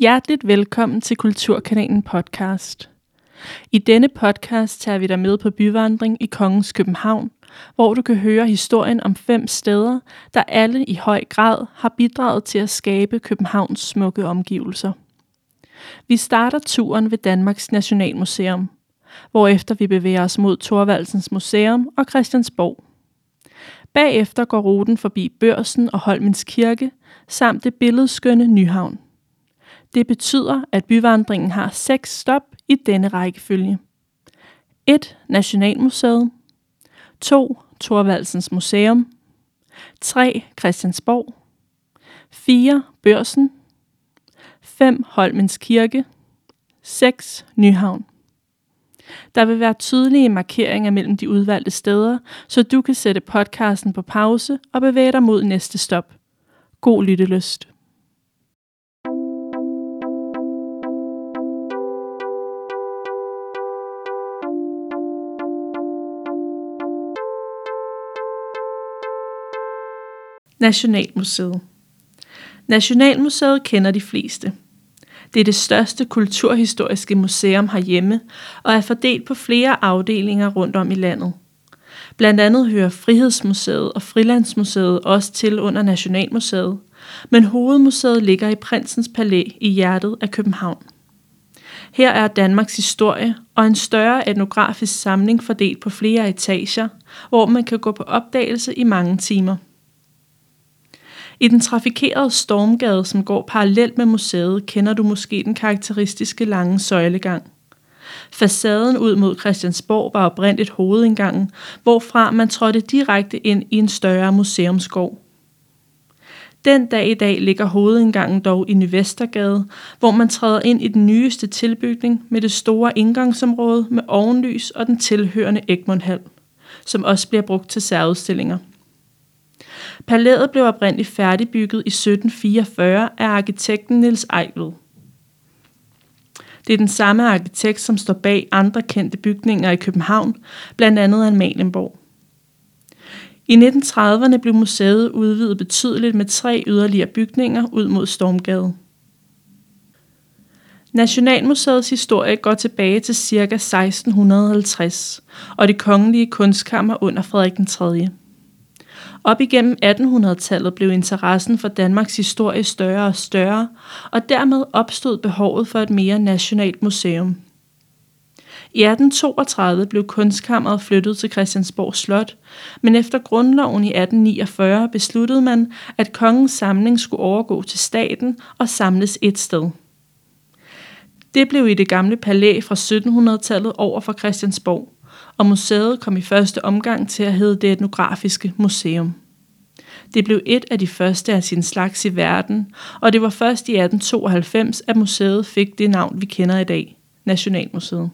Hjerteligt velkommen til Kulturkanalen podcast. I denne podcast tager vi dig med på byvandring i Kongens København, hvor du kan høre historien om fem steder, der alle i høj grad har bidraget til at skabe Københavns smukke omgivelser. Vi starter turen ved Danmarks Nationalmuseum, hvorefter vi bevæger os mod Thorvaldsens Museum og Christiansborg. Bagefter går ruten forbi Børsen og Holmens Kirke, samt det billedskønne Nyhavn. Det betyder, at byvandringen har seks stop i denne rækkefølge. 1. Nationalmuseet 2. Thorvaldsens Museum 3. Christiansborg 4. Børsen 5. Holmens Kirke 6. Nyhavn der vil være tydelige markeringer mellem de udvalgte steder, så du kan sætte podcasten på pause og bevæge dig mod næste stop. God lyttelyst. Nationalmuseet. Nationalmuseet kender de fleste. Det er det største kulturhistoriske museum herhjemme og er fordelt på flere afdelinger rundt om i landet. Blandt andet hører Frihedsmuseet og Frilandsmuseet også til under Nationalmuseet, men hovedmuseet ligger i Prinsens Palæ i hjertet af København. Her er Danmarks historie og en større etnografisk samling fordelt på flere etager, hvor man kan gå på opdagelse i mange timer. I den trafikerede Stormgade, som går parallelt med museet, kender du måske den karakteristiske lange søjlegang. Facaden ud mod Christiansborg var oprindeligt hovedindgangen, hvorfra man trådte direkte ind i en større museumsgård. Den dag i dag ligger hovedindgangen dog i Nyvestergade, hvor man træder ind i den nyeste tilbygning med det store indgangsområde med ovenlys og den tilhørende Egmonthal, som også bliver brugt til særudstillinger. Palæet blev oprindeligt færdigbygget i 1744 af arkitekten Niels Eichel. Det er den samme arkitekt, som står bag andre kendte bygninger i København, blandt andet Amalienborg. I 1930'erne blev museet udvidet betydeligt med tre yderligere bygninger ud mod Stormgade. Nationalmuseets historie går tilbage til ca. 1650 og det kongelige kunstkammer under Frederik 3. Op igennem 1800-tallet blev interessen for Danmarks historie større og større, og dermed opstod behovet for et mere nationalt museum. I 1832 blev kunstkammeret flyttet til Christiansborg Slot, men efter grundloven i 1849 besluttede man, at kongens samling skulle overgå til staten og samles et sted. Det blev i det gamle palæ fra 1700-tallet over for Christiansborg, og museet kom i første omgang til at hedde det etnografiske museum. Det blev et af de første af sin slags i verden, og det var først i 1892, at museet fik det navn, vi kender i dag, Nationalmuseet.